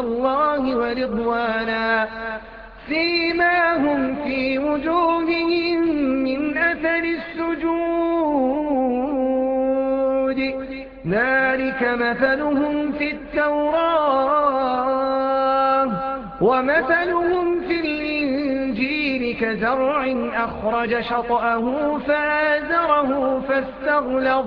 الله ورضوانا. فيما هم في وجوههم من أثر السجود. ذلك مثلهم في التوراة ومثلهم في الإنجيل كزرع أخرج شطأه فآزره فاستغلظ.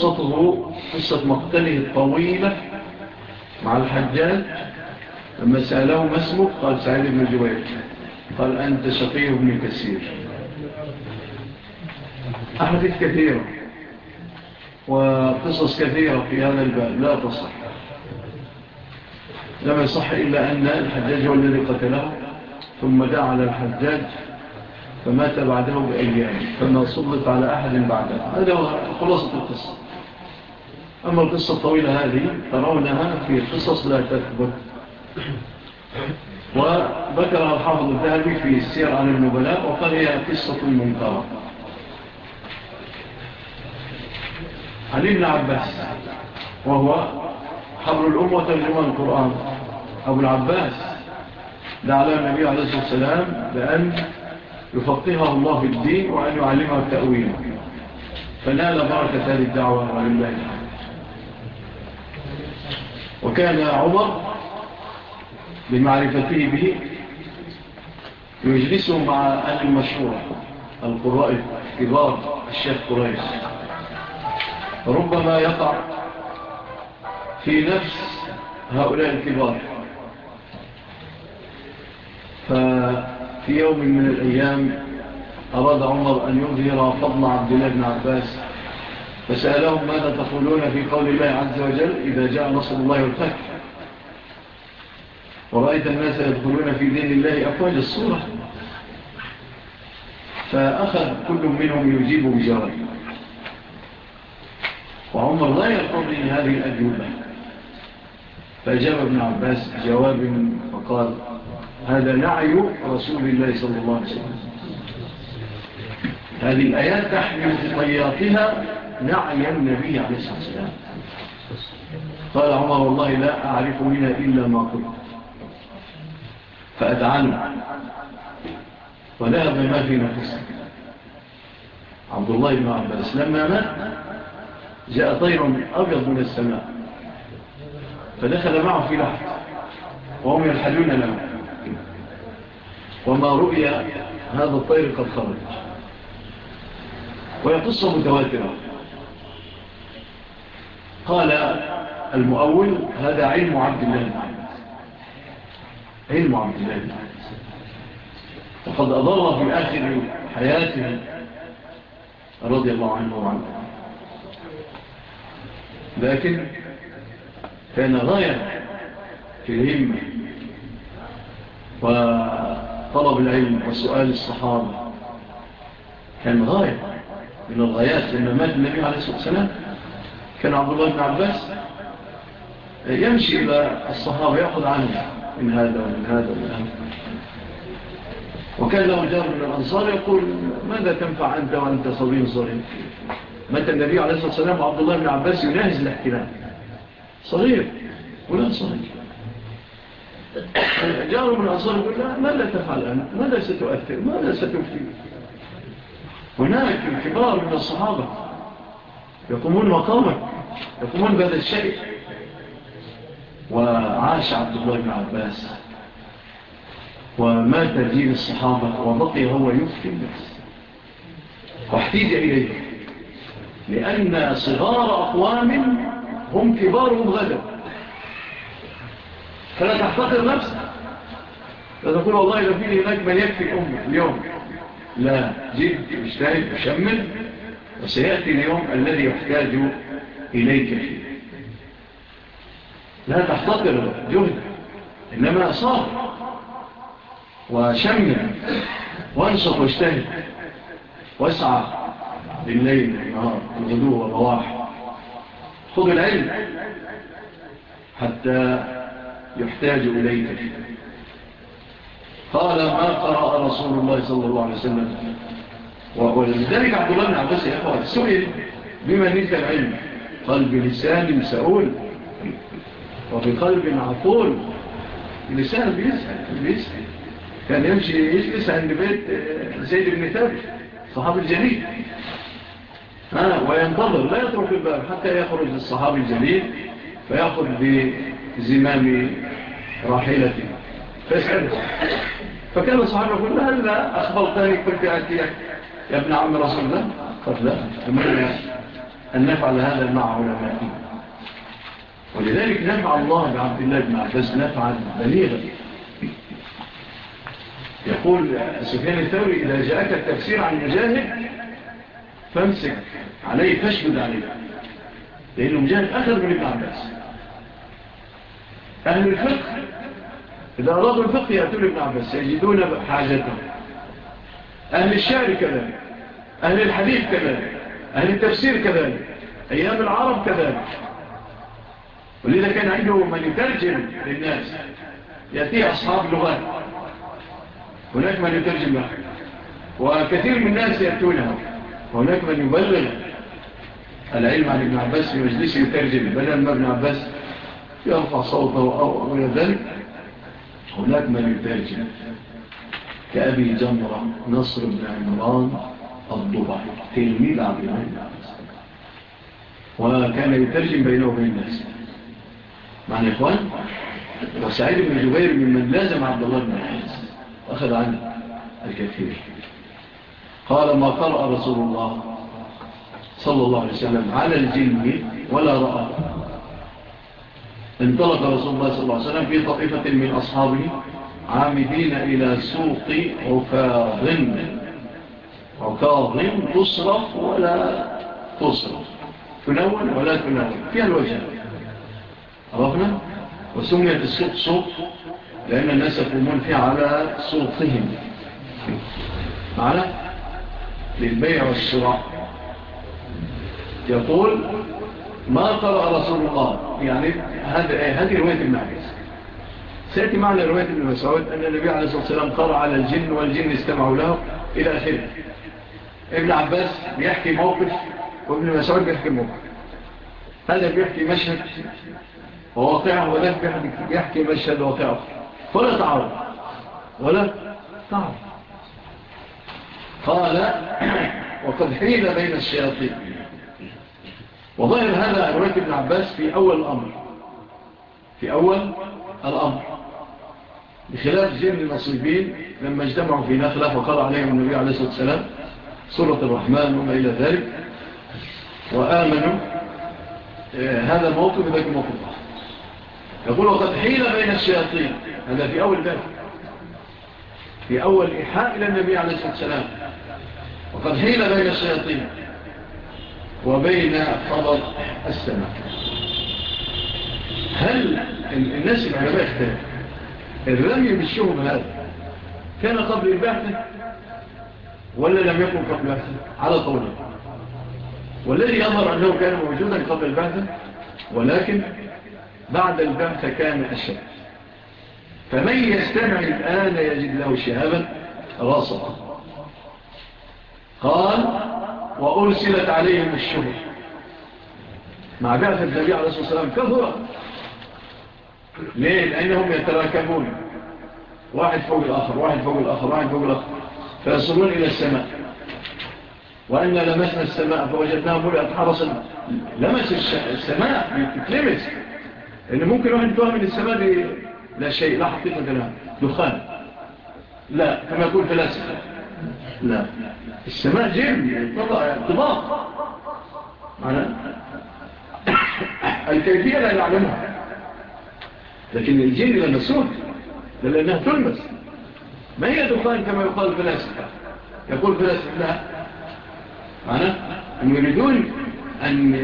قصته قصة مقتله الطويلة مع الحجاج لما سأله ما اسمه قال سعيد بن جبير. قال أنت شقيه بن كثير. أحاديث كثيرة وقصص كثيرة في هذا الباب لا تصح. لم يصح إلا أن الحجاج هو الذي قتله ثم دعا على الحجاج فمات بعده بأيام فما صلت على أحد بعده. هذا هو خلاصة القصة. أما القصة الطويلة هذه ترونها في قصص لا تثبت وذكر الحافظ الذهبي في السير عن النبلاء وقال هي قصة منكرة. علي بن عباس وهو حبر الأمة ترجمة القرآن. أبو العباس دعا النبي عليه الصلاة والسلام بأن يفقهه الله في الدين وأن يعلمه التأويل. فنال بركة هذه الدعوة ولله الحمد وكان عمر بمعرفته به يجلسه مع أهل المشهورة القراء الكبار الشيخ قريش. ربما يقع في نفس هؤلاء الكبار. ففي يوم من الأيام أراد عمر أن يظهر فضل عبد الله بن عباس فسألهم ماذا تقولون في قول الله عز وجل إذا جاء نصر الله والفتح. ورأيت الناس يدخلون في دين الله أفواج الصورة. فأخذ كل منهم يجيب بجاره وعمر لا يرقب من هذه الأجوبة فأجاب ابن عباس جواب فقال هذا نعي رسول الله صلى الله عليه وسلم. هذه الآيات تحمل في طياتها نعي النبي عليه الصلاة والسلام. قال عمر والله لا أعرف منها إلا ما قلت. فأدعانه وذهب ما في نفسك عبد الله بن عباس. لما مات جاء طير أبيض من السماء. فدخل معه في لحظة. وهم يرحلون له. وما رؤية هذا الطير قد خرج. ويقصة متواترة قال المؤول هذا علم عبد الله المعبد علم عبد الله المعبد وقد أضر في آخر حياته رضي الله عنه وعنه. لكن كان غاية في الهمة وطلب العلم وسؤال الصحابة. كان غاية من الغايات لما مات النبي عليه الصلاة والسلام. كان عبد الله بن عباس آه، يمشي إلى الصحابة يأخذ عنه من هذا ومن هذا ومن هذا. وكان له جار من الأنصار يقول ماذا تنفع أنت وأنت صبي صغير؟ متى النبي عليه الصلاة والسلام وعبد الله بن عباس يناهز الاحتلال. صغير ولا صغير. جار من الأنصار يقول لا ماذا تفعل أنت ماذا ستؤثر ماذا ستفعل هناك الكبار من الصحابة يقومون مقامك يقومون بدل الشيء. وعاش عبد الله بن عباس. ومات دين الصحابة وبقي هو يفتي الناس. واحتيج إليه. لأن صغار أقوام هم كبارهم غدا. فلا تحتقر نفسك. لا تقول والله لو فيني هناك من يكفي أمي اليوم. لا جد مشتهد مشمل وسيأتي اليوم الذي يحتاج إليك فيه. لا تحتقر جهد إنما صار وشمع وانصف واجتهد واسعى بالليل والنهار الغدو والرواح. خذ العلم حتى يحتاج إليك فيه. قال ما قرأ رسول الله صلى الله عليه وسلم؟ ولذلك عبد الله بن عباس يا أخوة سئل بما نيت العلم. قلب لسان مسؤول وفي قلب عطول لسان بيسأل بيسأل. كان يمشي يجلس عند بيت آه، زيد بن ثابت صحابي الجليل. وينتظر لا يترك الباب حتى يخرج الصحابي الجليل فيأخذ بزمام راحلته فيسأله فكان الصحابة يقول هل أخبرتني كنت أتيك يا ابن عم رسول الله قد لا أمرنا أن نفعل هذا مع علمائنا. ولذلك نفع الله بعبد الله بن عباس نفعا بليغا. يقول سفيان الثوري إذا جاءك التفسير عن مجاهد فامسك عليه فاشمد عليه. لأنه مجاهد أخذ من ابن عباس. أهل الفقه إذا أرادوا الفقه يأتون ابن عباس يجدون حاجتهم. أهل الشعر كذلك أهل الحديث كذلك أهل التفسير كذلك أيام العرب كذلك. ولذا كان عنده من يترجم للناس يأتيه أصحاب لغات هناك من يترجم لها وكثير من الناس يأتونها. وهناك من يبلغ العلم عن ابن عباس في مجلس يترجم بدل ما ابن عباس يرفع صوته أو أولا ذلك هناك من يترجم. كأبي جمرة نصر بن عمران الضبعي. تلميذ عبد الله وكان يترجم بينه وبين الناس. معنى إخوان وسعيد بن جبير ممن لازم عبد الله بن عز أخذ عنه الكثير. قال ما قرأ رسول الله صلى الله عليه وسلم على الجن ولا رأى. انطلق رسول الله صلى الله عليه وسلم في طائفة من أصحابه عامدين إلى سوق عكاظ. عكاظ تصرف ولا تصرف. تنون ولا تنون فيها الوجه. عرفنا؟ وسميت السوق سوق لأن الناس يقومون فيها على سوقهم. معنا؟ للبيع والشراء. يقول ما قرأ رسول الله. يعني هذه رواية المعجزة. سيأتي معنا رواية ابن مسعود أن النبي عليه الصلاة والسلام قرأ على الجن والجن استمعوا له إلى آخره. ابن عباس بيحكي موقف وابن مسعود بيحكي موقف. هذا بيحكي مشهد وواقعه وذلك بيحكي مشهد واقعه. ولا تعرض ولا تعرض قال وقد حيل بين الشياطين. وظهر هذا رواية ابن عباس في أول الأمر. في أول الأمر. بخلاف جن النصيبين لما اجتمعوا في نخلة وقال عليهم النبي عليه الصلاة والسلام سورة الرحمن وما إلى ذلك وآمنوا آه، هذا الموقف لكن موقف يقول وقد حيل بين الشياطين هذا في أول ذلك في أول إيحاء إلى النبي عليه الصلاة والسلام. وقد حيل بين الشياطين وبين قبض السماء. هل الناس العلماء اختار الرمي بالشهم هذا كان قبل البعثة ولا لم يكن قبل البعثة على قوله والذي يظهر أنه كان موجودا قبل البعثة ولكن بعد البعثة كان أشد. فمن يستمع الآن يجد له شهابا رصا قال وأرسلت عليهم الشهر. مع بعث النبي عليه الصلاة والسلام كثرة. ليه؟ لأنهم يتراكبون. واحد فوق الآخر واحد فوق الآخر واحد فوق الآخر. فيصلون إلى السماء. وأن لمسنا السماء فوجدناها ملئت حرصا لمس السماء تتلمس إن ممكن واحد يتوهم من السماء لا شيء لا حقيقة لها. دخان. لا كما يقول فلاسفة. لا. السماء جيم اطباق الكيفية لا نعلمها. لكن الجن يلمسون لأنها تلمس. ما هي دخان كما يقال فلاسفة يقول فلاسفة لها معنى؟ أن يريدون أن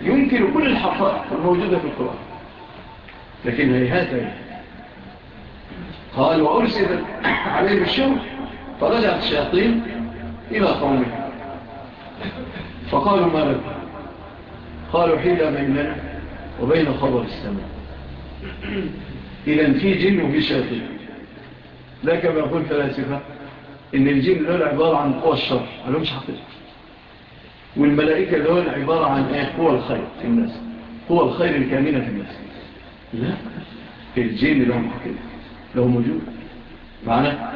ينكروا كل الحقائق الموجودة في القرآن. لكن هيهات قال وأرسل عليهم الشوح فرجعت الشياطين إلى قومه. فقالوا ما لك قالوا حيلة بيننا وبين خبر السماء. إذا في جن وفي شياطين لا كما يقول الفلاسفة إن الجن دول عبارة عن قوى الشر عليهمش حقيقة. والملائكة دول عبارة عن إيه؟ قوى الخير في الناس. قوى الخير الكامنة في الناس. لا الجن لهم حقيقة لهم وجود. معنا؟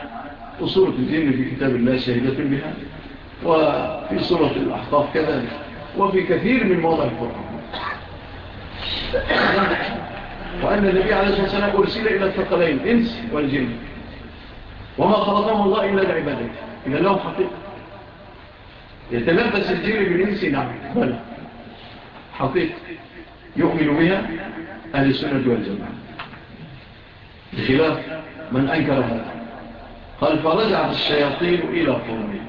أصولة الجن في كتاب الله شهدة بها وفي صورة الأحطاف كذلك وفي كثير من موضع القرآن. وأن النبي عليه الصلاة والسلام أرسل إلى الثقلين الإنس والجن. وما خلقهم الله إلا العبادة إلا لهم حقيقة. يتلبس الجن بالإنس نعم بل حقيقة. يؤمن بها أهل السنة والجماعة. بخلاف من أنكر هذا. قال فرجعت الشياطين إلى قومه.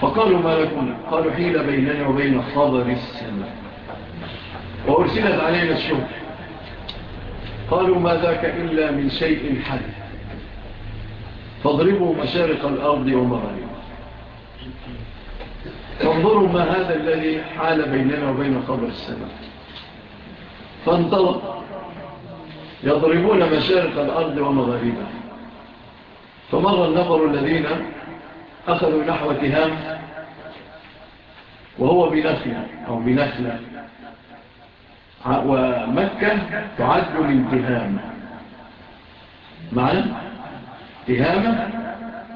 فقالوا ما لكم؟ قالوا حيل بيننا وبين خضر السماء. وأرسلت علينا الشمس قالوا ما ذاك إلا من شيء حد۔ فاضربوا مشارق الأرض ومغاربها۔ فانظروا ما هذا الذي حال بيننا وبين قبر السماء۔ فانطلق۔ يضربون مشارق الأرض ومغاربها۔ فمر النفر الذين أخذوا نحو تهام وهو بنخلة أو بنخلة۔ ومكة تعد من تهامة معنى تهامة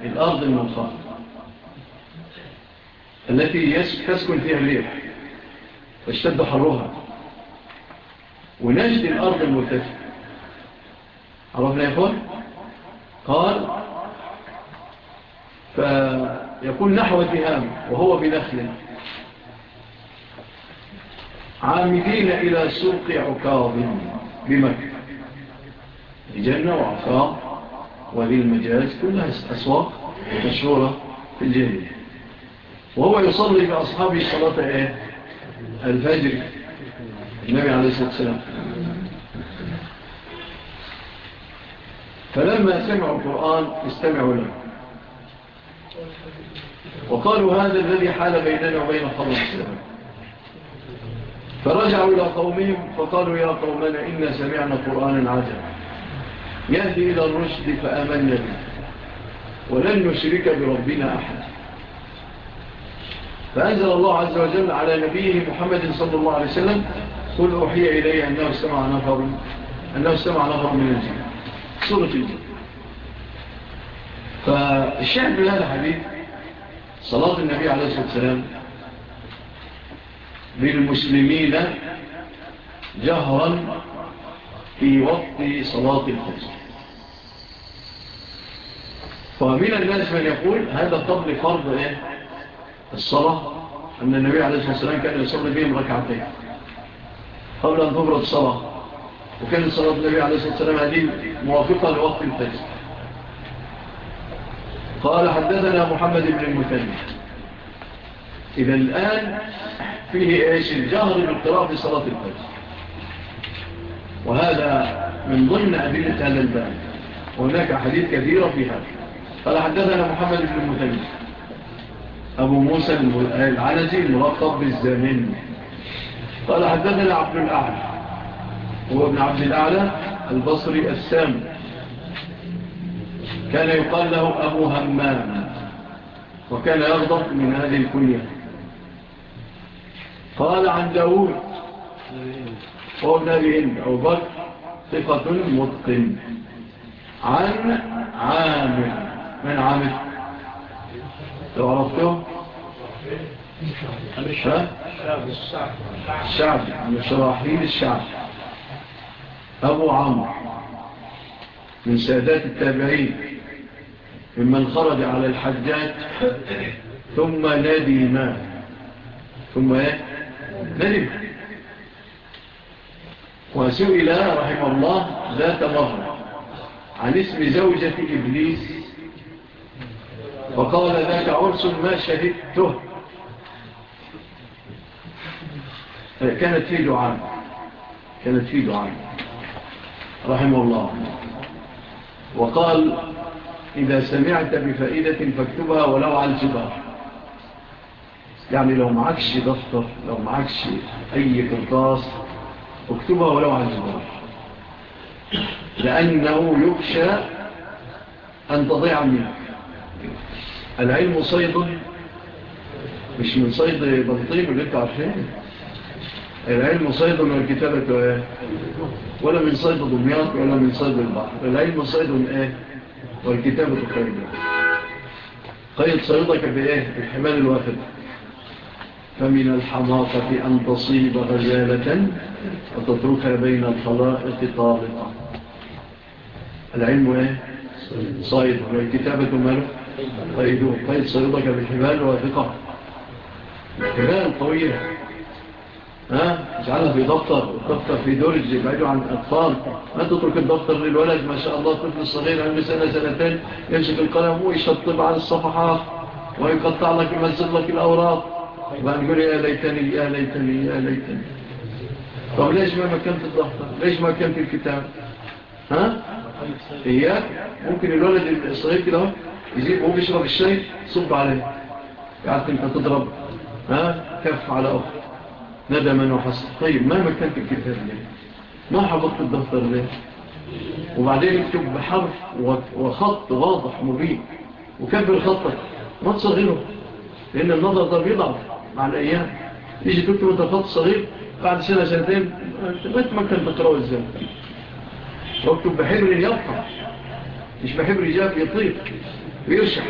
الأرض المنصر التي تسكن فيها الريح. واشتد حرها. ونجد الأرض المرتفعة. عرفنا يا أخوان؟ قال فيكون نحو تهام وهو بنخل. عامدين إلى سوق عكاظ بمكة. الجنة وعكاظ وذي المجالس كلها أسواق مشهورة في الجنة. وهو يصلي بأصحابه صلاة إيه؟ الفجر. النبي عليه الصلاة والسلام. فلما سمعوا القرآن استمعوا له. وقالوا هذا الذي حال بيننا وبين الله عليه فرجعوا إلى قومهم فقالوا يا قومنا إنا سمعنا قرآنا عجبا. يهدي إلى الرشد فآمنا به. ولن نشرك بربنا أحد. فأنزل الله عز وجل على نبيه محمد صلى الله عليه وسلم قل أوحي إليه أنه استمع نفر أنه استمع نفر من الجن. سورة الجن. فالشعب لها الحبيب صلاة النبي عليه الصلاة والسلام للمسلمين جهرا في وقت صلاة الفجر. فمن الناس من يقول هذا قبل فرض إيه؟ الصلاة أن النبي عليه الصلاة والسلام كان يصلي بهم ركعتين قبل أن تمر الصلاة. وكان صلاة النبي عليه الصلاة والسلام هذه موافقة لوقت الفجر. قال حدثنا محمد بن المثني. إلى الآن فيه إيش؟ الجهر بالقراءة في صلاة الفجر. وهذا من ضمن أدلة هذا الباب. هناك حديث كثيرة في هذا. قال حدثنا محمد بن المثني أبو موسى العنزي الملقب بالزمن. قال حدثنا عبد الأعلى. هو ابن عبد الأعلى البصري السامي كان يقال له أبو همام. وكان يغضب من هذه الكنية قال عن داود. قولنا بإن أو بكر ثقة متقن. عن عامل من عامل لو عرفته الشعب من الشعب. أبو عمر من سادات التابعين. ممن خرج على الحجات ثم ندم ثم إيه؟ ندم وسئل رحمه الله ذات مرة عن اسم زوجة إبليس. وقال ذاك عرس ما شهدته. كانت في دعاء. كانت في دعاء. رحمه الله. وقال إذا سمعت بفائدة فاكتبها ولو عن جبار يعني لو معكش دفتر لو معكش أي قرطاس اكتبها ولو على الجوار لأنه يخشى أن تضيع منك. العلم صيد مش من صيد بلطيب اللي انت عارفين العلم صيد من الكتابة إيه ولا من صيد دمياط ولا من صيد البحر. العلم صيد إيه؟ والكتابة خير قيد صيدك بإيه؟ بالحمال الواخد. فمن الحماقة أن تصيب غزالة وتتركها بين الخلائق طارقة العلم إيه صيد والكتابة ماله قيدوه قيد صيدك بالحبال وثقة الحبال طويلة. ها؟ اجعلها في دفتر. الدفتر في درج. ابعده عن الأطفال. ما تترك الدفتر للولد. ما شاء الله. طفل الصغير عمره سنة سنتين. يمسك القلم ويشطب على الصفحات. ويقطع لك يمزق لك الأوراق. وبعد يقول يا ليتني يا ليتني يا ليتني طب ليش ما مكنت الضحطة ليش ما مكنت الكتاب ها إياك ممكن الولد الصغير كده يجيب وهو بيشرب الشاي صب عليه يعرف انت تضرب ها كف على أخر ندما وحصل طيب ما مكنت الكتاب ليه ما حفظت الدفتر ليه وبعدين اكتب بحرف وخط واضح مبين وكبر خطك ما تصغره لأن النظر ده بيضعف مع الأيام نيجي كنت خط صغير بعد سنة سنتين بتمكن بتروي الزمن واكتب بحبر يلقى مش بحبر جاب يطير ويرشح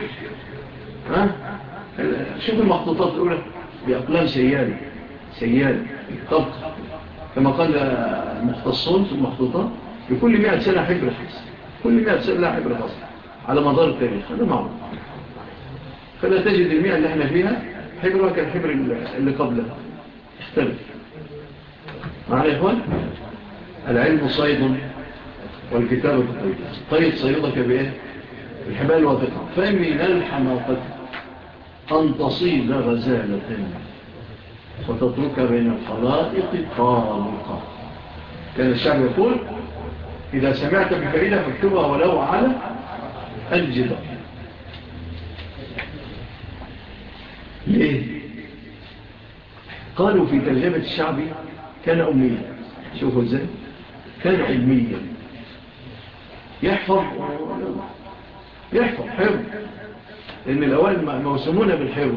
ها؟ شوف المخطوطات الأولى. بأقلام سيالة سيالة طبق. كما قال المختصون في المخطوطات لكل مئة سنة حبر خاص كل مئة سنة حبر خاص على مدار التاريخ. هذا معروف. فلا تجد المئة اللي إحنا فيها حبرها كالحبر اللي قبلها اختلف معنا يا إخوان؟ العلم صيد والكتابة طيب طيب صيدك بإيه؟ الحبال وثقة فمن الحماقة أن تصيد غزالة وتترك بين الخلائق طالقة. كان الشعب يقول إذا سمعت بفريدة فاكتبها ولو على الجدار. ليه قالوا في ترجمة الشعبي كان أميا. شوفوا إزاي. كان علميا يحفظ. يحفظ حفظ. لأن الأول موسمون بالحفظ.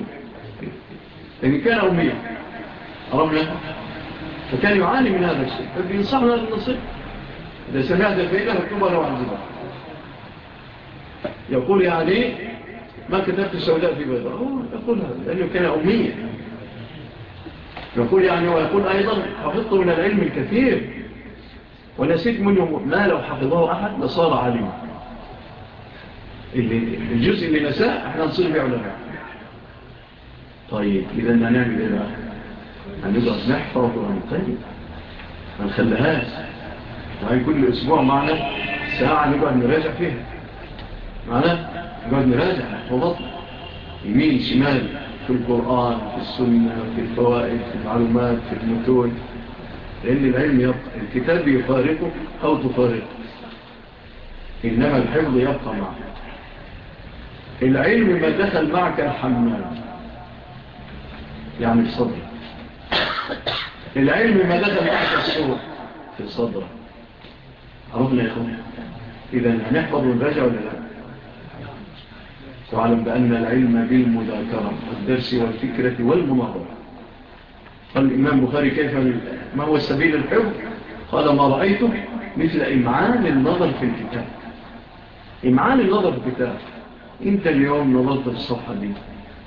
لأن كان أميا. رملا فكان يعاني من هذا الشيء. فبينصحنا للنصير إذا سمعت الفئلة هكتبها لو عن زبا يقول يعني ما كتبت السوداء في بيضاء. يقول هذا لأنه كان أمية. يقول يعني ويقول أيضا حفظت من العلم الكثير. ونسيت منه ما لو حفظه أحد لصار عليم. الجزء اللي نساء إحنا نصير بيه طيب إذا نعمل إيه بقى هنقعد نحفظ ونقيم ما نخليهاش. يعني كل أسبوع معنا ساعة نبقى نراجع فيها. معنا؟ نقعد نراجع وبطنا يمين شمال في القرآن في السنة في الفوائد في المعلومات في المتون لأن العلم يبقى الكتاب يفارقه أو تفارقه. إنما الحفظ يبقى معك العلم ما دخل معك الحمام. يعني في صدرك. العلم ما دخل معك الصور في صدرك. عرضنا يا أخوان. إذا هنحفظ ونراجع ولا لا؟ واعلم بأن العلم بالمذاكرة والدرس والفكرة والمناظرة قال الإمام بخاري كيف ما هو السبيل الحب قال ما رأيته مثل إمعان النظر في الكتاب. إمعان النظر في الكتاب. إنت اليوم نظرت في الصفحة دي.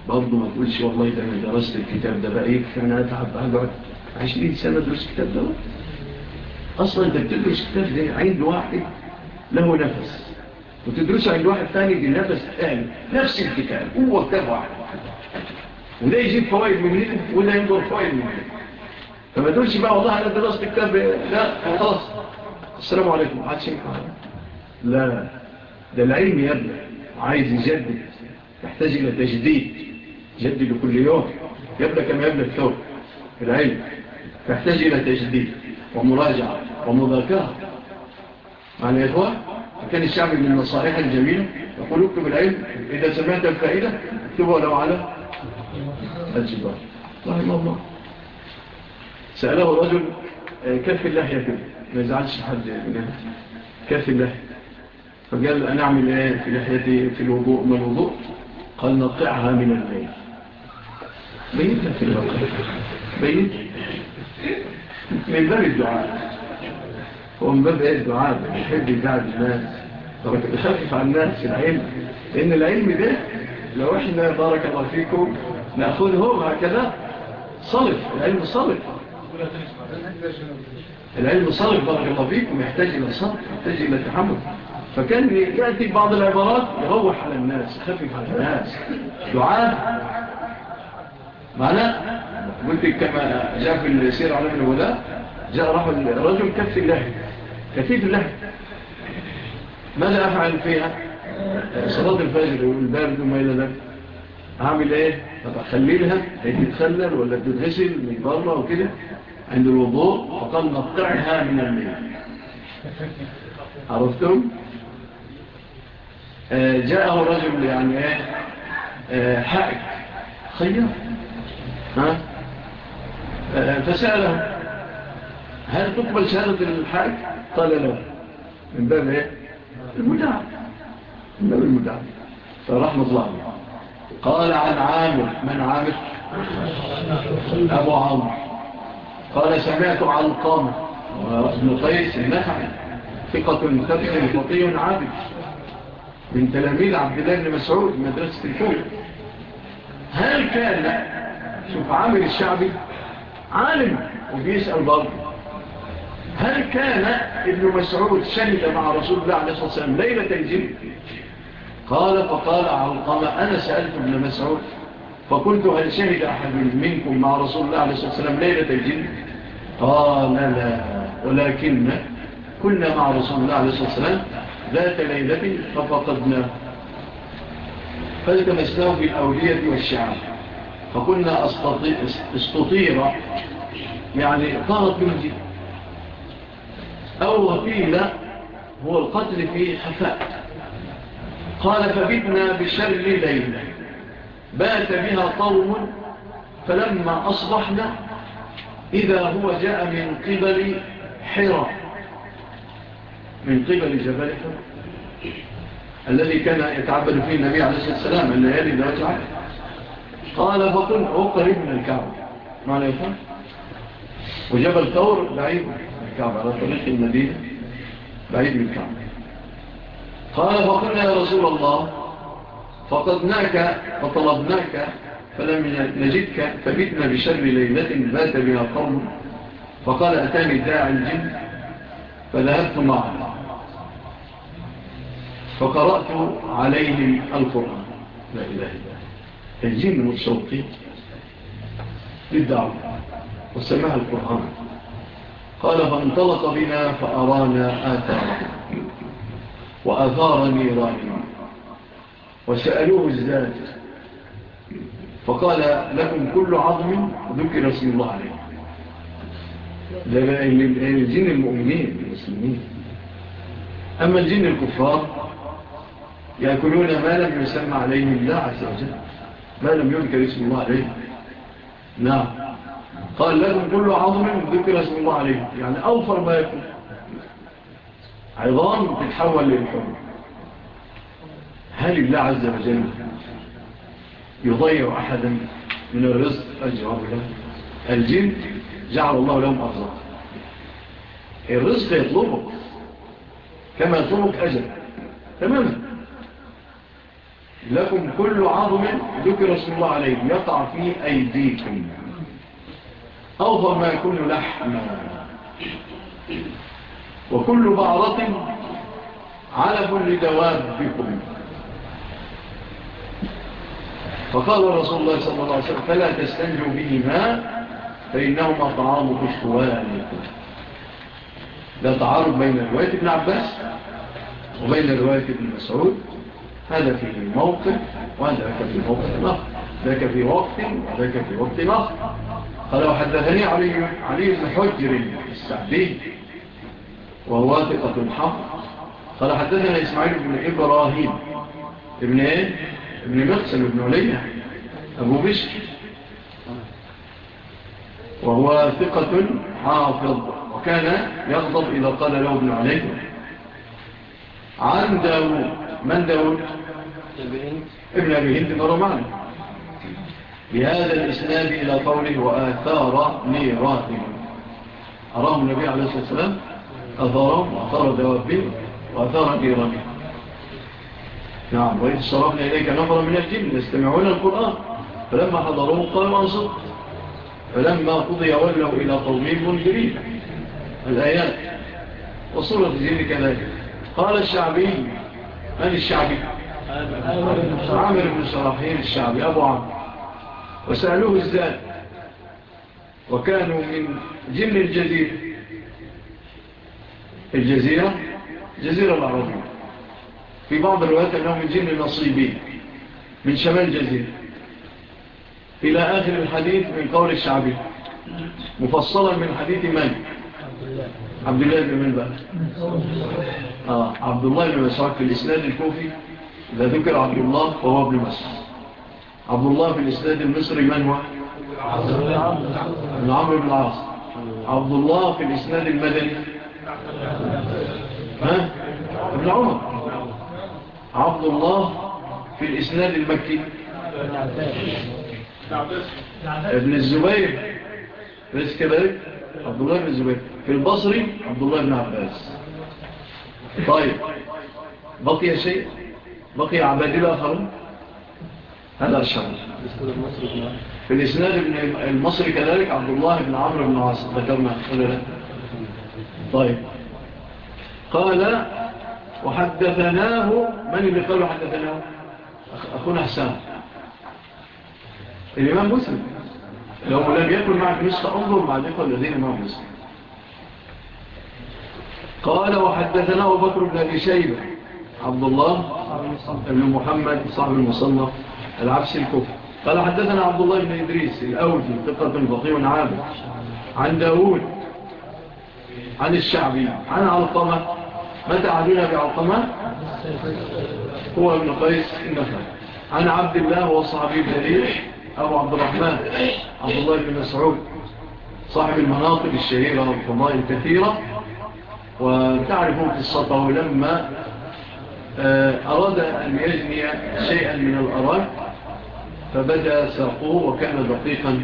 برضو ما تقولش والله ده أنا درست الكتاب ده بقى إيه أنا أتعب أقعد 20 سنة درست الكتاب ده أصلا أنت بتدرس كتاب ده عيد واحد له نفس. وتدرسه عند واحد ثاني بنفس ثاني نفس الكتاب هو كتاب واحد. وده يجيب فوائد من هنا وده ينظر فوائد من هنا. فما تقولش بقى والله أنا درست الكتاب لا خلاص. السلام عليكم. ما حدش لا ده العلم يا ابني عايز يجدد يحتاج إلى تجديد جدد كل يوم. يبدا كما يبدا الثوب العلم يحتاج إلى تجديد ومراجعة ومذاكرة. معنى إيه يا إخوان؟ كان الشعب من المصالح الجميلة. يقول اكتب العلم. إذا سمعت الفائدة اكتبه لو على الجبار رحمه الله. سأله الرجل آه، كف اللحية كده ما يزعلش حد كيف كف اللحية فقال أنا أعمل إيه في لحيتي في الوضوء. ما الوضوء؟ قال نقطعها من الليل. بيتها في الوضوء بيتها من ذلك الدعاء. ومن إيه؟ باب الدعاء بيحب يساعد الناس طب تخفف عن الناس العلم؟ لأن العلم ده لو إحنا بارك الله فيكم ناخذه هكذا صلف العلم صلف العلم صلف بارك الله فيكم. يحتاج إلى صلف يحتاج إلى تحمل. فكان يأتي بعض العبارات يروح على الناس يخفف على الناس. دعاء. معنا قلت كما جاء في السير على الولاء جاء رجل كف الله. كثير اللحم ماذا أفعل فيها؟ صلاة الفجر والبارد وما إلى ذلك. أعمل إيه؟ طب أخللها هي تتخلل ولا تتغسل من بره وكده؟ عند الوضوء فقال نقطعها من المياه عرفتم؟ آه، جاءه رجل يعني إيه؟ آه، حائك. خيار. ها؟ آه، فسأله. هل تقبل شهادة الحاج؟ قال لا. من باب إيه؟ المدعى من باب المدعى فرحمة الله. قال عن عامر. من عامر؟ أبو عامر قال سمعت عن قام ابن قيس النخعي. ثقة خبث وفقي عابد من تلاميذ عبد الله بن مسعود مدرسة الحوت هل كان شوف عامر الشعبي عالم وبيسأل برضه. هل كان ابن مسعود شهد مع رسول الله عليه الصلاة والسلام ليلة الجن؟ قال فقال علقمة أنا سألت ابن مسعود فقلت هل شهد أحد منكم مع رسول الله عليه الصلاة والسلام ليلة الجن؟ قال لا ولكن كنا مع رسول الله عليه الصلاة والسلام ذات ليلة ففقدنا. فالتمسناه في الأولية والشعب فكنا استطير يعني طارت من جد أو وقيل هو القتل في حفاء. قال فبتنا بشر ليلة بات بها قوم فلما أصبحنا إذا هو جاء من قبل حرى من قبل جبل حرى الذي كان يتعبد فيه النبي عليه الصلاة والسلام الليالي ذات عهد قال فقل هو قريب من الكعبة. معنى يفهم؟ وجبل ثور بعيد. الكعبة على طريق المدينة بعيد من الكعبة قال فقلنا يا رسول الله فقدناك وطلبناك فلم نجدك فبتنا بشر ليلة بات بها قوم فقال أتاني داعي الجن؟ فذهبت معه. فقرأت عليهم القرآن. لا إله إلا الجن متشوقين للدعوة وسمع القرآن. قال فانطلق بنا فأرانا آثاره وأثار نيرانه وسألوه الزاد. فقال لكم كل عظم ذكر اسم الله عليه. ده الجن إيه المؤمنين المسلمين. أما الجن الكفار يأكلون ما لم يسمى عليه الله عز وجل. ما لم يذكر اسم الله عليه نعم. قال لازم كل عظم ذكر اسم الله عليه. يعني أوفر ما يكون. عظام تتحول للحب. هل الله عز وجل يضيع أحدا من الرزق أجرام له الجن جعل الله لهم أفضل الرزق يطلبك كما يطلبك أجل تماما لكم كل عظم ذكر اسم الله عليه. يقع في أيديكم. أفضل ما يكون لحما وكل بعضة علف لدوابكم فقال رسول الله صلى الله عليه وسلم فلا تستنجوا بهما فإنهما طعام كشوانكم لا تعارض بين رواية ابن عباس وبين رواية ابن مسعود. هذا في موقف وهذا في موقف نخ ذاك في وقت وذاك في وقت نخ قال وحدثني علي علي بن حجر السعدي وهو ثقة الحق. قال حدثنا إسماعيل بن إبراهيم ابن إيه؟ ابن مقسم ابن علي أبو بشر وهو ثقة حافظ وكان يغضب إذا قال له ابن علي. عن داود من داود؟ ابن أبي هند مرمان بهذا الإسلام إلى قوله وآثار ميراثهم أراهم النبي عليه الصلاة والسلام؟ أثارهم وأثار دوابهم وأثار ميرانهم نعم وإذ صرفنا إليك نفر من الجن يستمعون القرآن فلما حضروه قالوا أنصر فلما قضي ولوا إلى قومهم منجرين الآيات. وصورة زين كذلك. قال الشعبي من الشعبي؟ عامر بن صراحين إيه الشعبي؟ أبو عامر. وسألوه الزاد. وكانوا من جن الجزيرة. الجزيرة؟ جزيرة العربية في بعض الوقت أنهم من جن النصيبين من شمال الجزيرة. إلى آخر الحديث من قول الشعبي. مفصلا من حديث من؟ عبد الله بن من بقى؟ آه عبد الله بن مسعود في الإسلام الكوفي. إذا ذكر عبد الله وهو ابن مسعود. عبد الله في الاستاد المصري من هو؟ نعم بن عمرو بن العاص عبد الله في الاسناد المدني. ها؟ ابن عمر. عبد الله في الإسناد المكي. ابن الزبير. بس كده عبد الله بن الزبير. في البصري عبد الله بن عباس. طيب. بقي شيء؟ بقي عبادله اخرون هذا الأشعري في الإسناد المصري كذلك عبد الله بن عمرو بن عاصر ذكرنا طيب. قال وحدثناه من اللي قال وحدثناه؟ أخونا حسان. الإمام مسلم. لو لم يكن معك نسخة انظر مع الإخوة الذين معهم مسلم قال وحدثناه بكر بن أبي شيبة عبد الله بن محمد صاحب المصنف. العفش الكفر. قال حدثنا عبد الله بن إدريس الأوجي ثقة فقير عابد عن داود عن الشعبي عن علقمة متى عدنا بعلقمة هو ابن قيس النفر عن عبد الله وصحبه الجليل أبو عبد الرحمن عبد الله بن مسعود صاحب المناطب الشهيرة والقضاء الكثيرة. وتعرفون قصته لما آه، أراد أن يجني شيئا من الأراك فبدأ ساقه وكان دقيقا.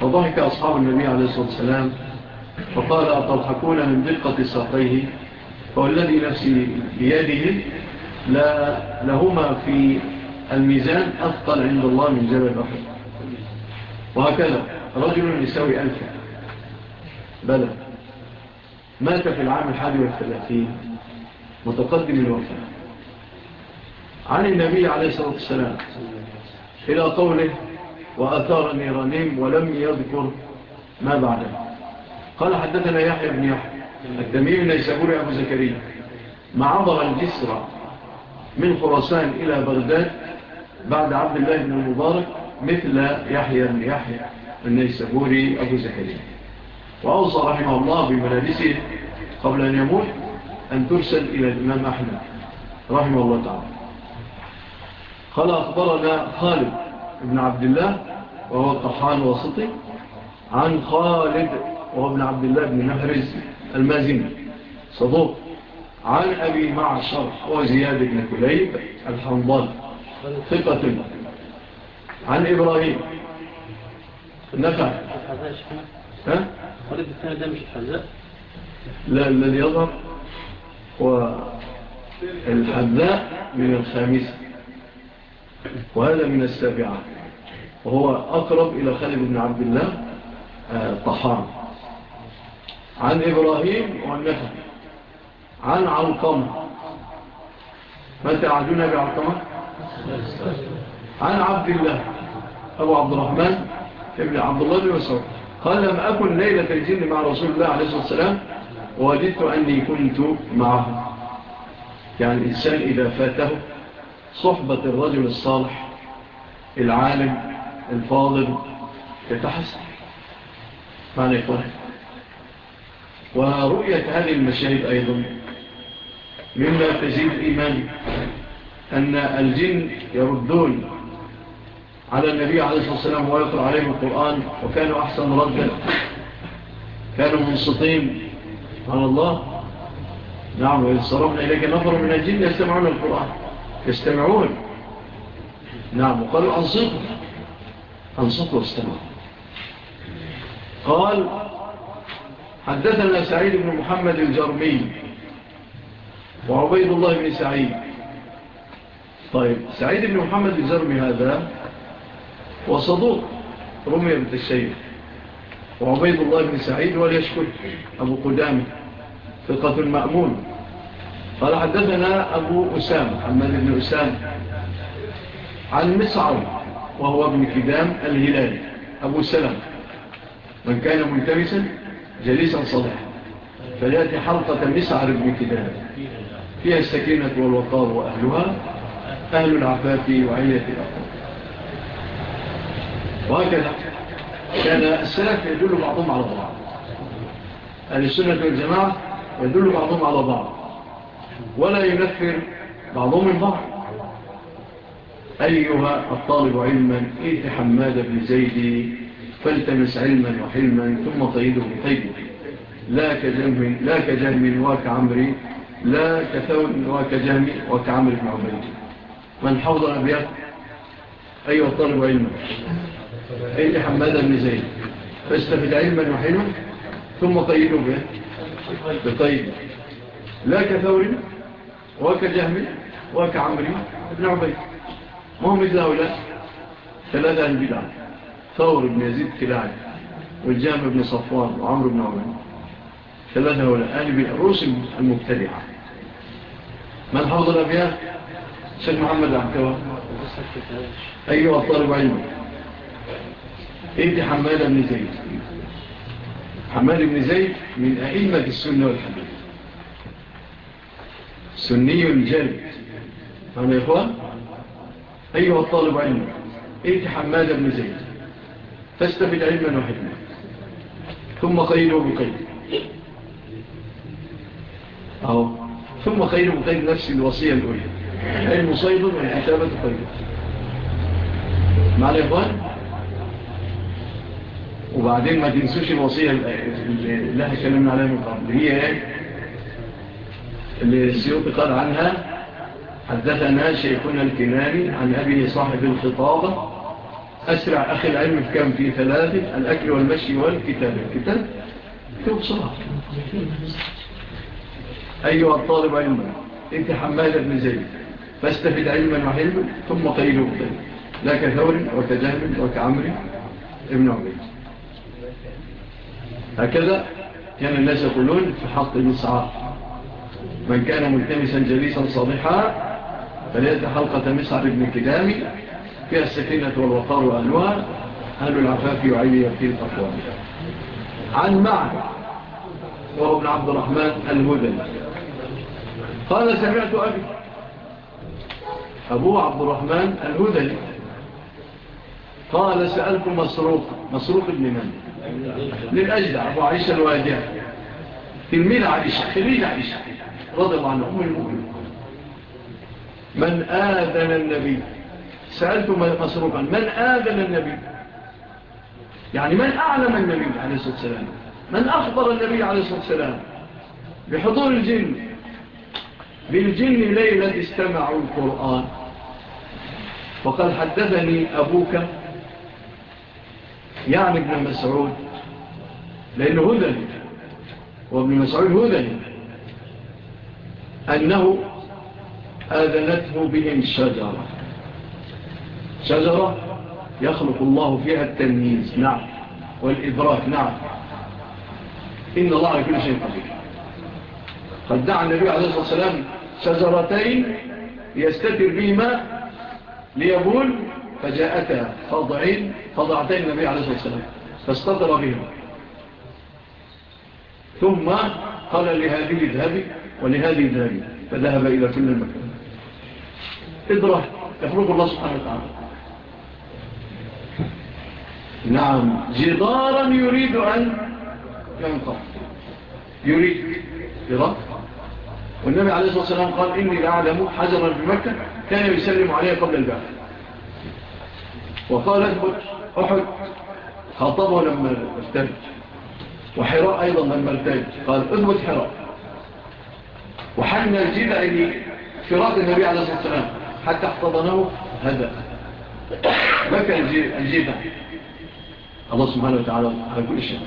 فضحك أصحاب النبي عليه الصلاة والسلام فقال أتضحكون من دقة ساقيه؟ فوالذي نفسي بيده لا لهما في الميزان أثقل عند الله من جبل أحد وهكذا رجل يسوي ألف. بلى. مات في العام الحادي والثلاثين متقدم الوفاة. عن النبي عليه الصلاة والسلام. إلى قوله وأثار نيرانين ولم يذكر ما بعده. قال حدثنا يحيى بن يحيى الدميم نيسابوري أبو زكريا. معبر الجسرة من خراسان إلى بغداد بعد عبد الله بن المبارك مثل يحيى بن يحيى النيسابوري أبو زكريا. وأوصى رحمه الله بملابسه قبل أن يموت أن ترسل إلى الإمام أحمد رحمه الله تعالى. قال أخبرنا خالد بن عبد الله وهو قحان وسطي عن خالد وهو ابن عبد الله بن نهرز المازني. صدوق. عن أبي معشر وزياد بن كليب الحنظل ثقة. عن إبراهيم. نفع. ها؟ خالد الثاني ده مش الحزاء لا الذي يظهر هو الحذاء من الخامسة وهذا من السابعة. وهو أقرب إلى خالد بن عبد الله آه، طحان. عن إبراهيم وأنها عن علقمة ما تعجون بعلقمة عن عبد الله أبو عبد الرحمن ابن عبد الله بن مسعود. قال لم أكن ليلة الجن مع رسول الله عليه الصلاة والسلام ووجدت أني كنت معه. يعني الإنسان إذا فاته صحبة الرجل الصالح العالم الفاضل يتحسن. نعم معنى إخواني. ورؤية هذه المشاهد أيضا مما تزيد إيماني أن الجن يردون على النبي عليه الصلاة والسلام ويقرأ عليهم القرآن وكانوا أحسن ردا. كانوا منصطين على الله. نعم ويصرمنا إليك نفر من الجن يستمعون القرآن. يستمعون. نعم وقالوا أنصتوا. أنصتوا واستمعوا. قال حدثنا سعيد بن محمد الجرمي وعبيد الله بن سعيد. طيب سعيد بن محمد الجرمي هذا وصدوق رمي بن الشيء وعبيد الله بن سعيد وليشكل أبو قدامي ثقة المأمون قال حدثنا أبو أسام حمد بن أسام عن مصعب وهو ابن كدام الهلالي أبو سلم من كان ملتمسا جليسا صالحا فليأتي حلقة مسعر بن كدام فيها السكينة والوقار وأهلها أهل العفاف وعية الأقوال. وهكذا كان السلف يدل بعضهم على بعض. أهل السنة والجماعة يدل بعضهم على بعض. ولا ينفر بعضهم البعض أيها الطالب علما إيه حماد بن زيد فالتمس علما وحلما ثم طيده بطيبه لا كجهم لا كجهم وكعمري لا كثون وكجهم عمري بن عبيد. من حوض الأبيات أيها الطالب علما إيه حماد بن زيد فاستفد علما وحلما ثم طيده بطيبه لا كثوري وكجهم وكعمري ابن عبيد. وهم مثل هؤلاء ثلاثة أهل بدعة ثور بن يزيد كلاعي والجام بن صفوان وعمر بن عبيد ثلاثة هؤلاء أهل بدعة روس المبتدعة. من حفظ الأبياء سيد محمد عكوى أيها الطالب علمه إنت حمال بن زيد. حمال بن زيد من أئمة السنة والحديث. سني الجلد فهم يا إخوان؟ أيها الطالب علم إيه حماد بن زيد. فاستفد علما وحكما ثم قيله بقيد أهو. ثم قيله بقيد نفس الوصية الأولى. علم صيد والكتابة قيد معنا يا إخوان؟ وبعدين ما تنسوش الوصية اللي إحنا كلمنا عليها من قبل. هي إيه؟ لسيوط قال عنها حدثنا شيخنا الكناني عن أبي صاحب الخطابة أسرع أخي العلم في كم في ثلاثة الأكل والمشي والكتاب الكتاب كتاب صلاة أيها الطالب علما أنت حمال بن زيد فاستفد علما وحلما ثم قيل وقيل لا كثور وكجهل وكعمر ابن عبيد. هكذا كان الناس يقولون في حق المسعار من كان ملتمسا جليسا صالحا فليت حلقة مصعب بن كدامي فيها السكينة والوقار وأنواع أهل العفاف يعيني يبكي الأقوام. عن معنى وهو ابن عبد الرحمن الهدن قال سمعت أبي أبو عبد الرحمن الهدن قال سألت مسروق مسروق ابن من؟ للأجدع أبو عيسى الوادع. تلميذ عيشة خليل عيشة رضوا عنهم المؤمن من آذن النبي سألت مسروقا من آذن النبي؟ يعني من أعلم النبي عليه الصلاة والسلام؟ من أخبر النبي عليه الصلاة والسلام؟ بحضور الجن. بالجن ليلة استمعوا القرآن. وقال حدثني أبوك يعني ابن مسعود لأنه هدى وابن مسعود هدى. أنه آذنته بهم شجرة. شجرة يخلق الله فيها التمييز نعم والإدراك نعم. إن الله على كل شيء قدير. قد دعا النبي عليه الصلاة والسلام شجرتين يستتر بهما ليبول فجاءتا فضعين فضعتين النبي عليه الصلاة والسلام فاستطر بهما. ثم قال لهذه اذهبي ولهذه ذلك فذهب إلى كل المكان إدرة يخلق الله سبحانه وتعالى. نعم جدارا يريد أن ينقف يريد جدار والنبي عليه الصلاة والسلام قال إني لأعلم حجرا في مكة كان يسلم عليه قبل البعث. وقال اثبت أحد خاطبه لما ارتج. وحراء أيضا لما ارتج. قال اثبت حراء. وحمل الجبع لفراق النبي عليه الصلاة والسلام حتى احتضنه هدى بكى الجبع الله سبحانه وتعالى على كل شيء.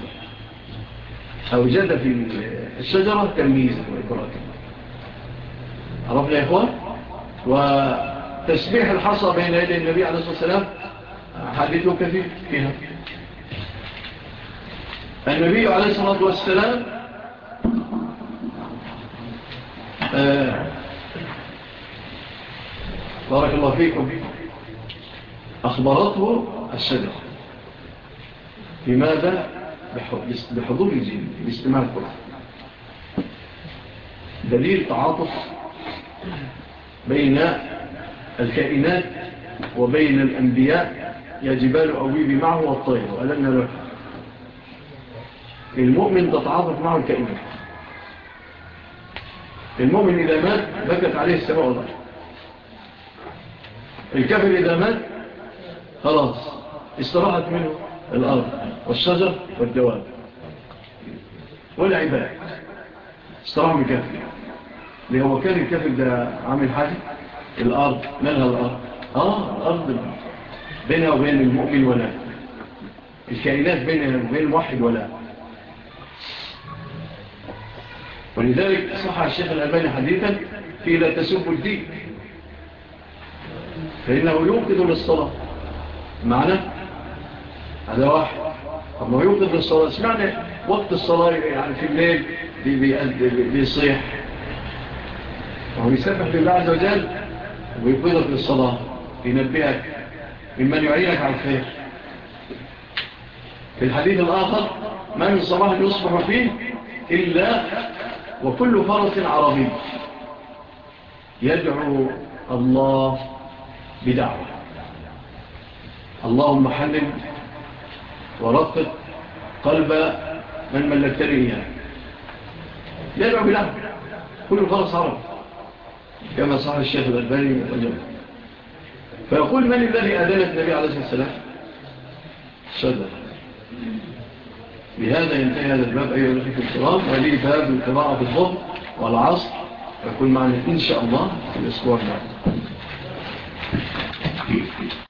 أوجد في الشجرة تمييزا وإكراكا عرفنا يا إخوان؟ وتسبيح الحصى بين يدي النبي عليه الصلاة والسلام حديثه كثير فيها. النبي عليه الصلاة والسلام آه. بارك الله فيكم. أخبرته الشجرة لماذا بحضور الجن باستماع القرآن. دليل تعاطف بين الكائنات وبين الأنبياء يا جبال أبيبي معه والطير. ألم نلوح المؤمن تتعاطف معه الكائنات. المؤمن إذا مات بكت عليه السماء والأرض. الكافر إذا مات خلاص استراحت منه الأرض والشجر والدواب والعباد. استراح من كافر ليه هو كان الكافر ده عامل حاجة؟ الأرض مالها الأرض. آه الأرض بينها وبين المؤمن ولا. الكائنات بينها وبين الواحد ولا. ولذلك صح الشيخ الألباني حديثا في لا تسب الدين فإنه يوقظ للصلاة. معنى؟ هذا واحد. أما يوقظ للصلاة. سمعنا وقت الصلاة يعني في الليل بيصيح. وهو يسبح لله عز وجل ويقضك للصلاة. ينبئك ممن يعينك على الخير. في الحديث الآخر ما من صباح يصبح فيه إلا وكل فرس عربي. يدعو الله بدعوة. اللهم حلل ورفق قلب من ملكتني إياه. يدعو بدعوة كل فرس عربي. كما صح الشيخ الألباني وجمع فيقول من الذي أذنت النبي عليه الصلاة والسلام؟ صدق بهذا ينتهي هذا الباب أيها الأخوة الكرام. وليه باب القراءة بالظهر والعصر. يكون معنا إن شاء الله في الأسبوع المعين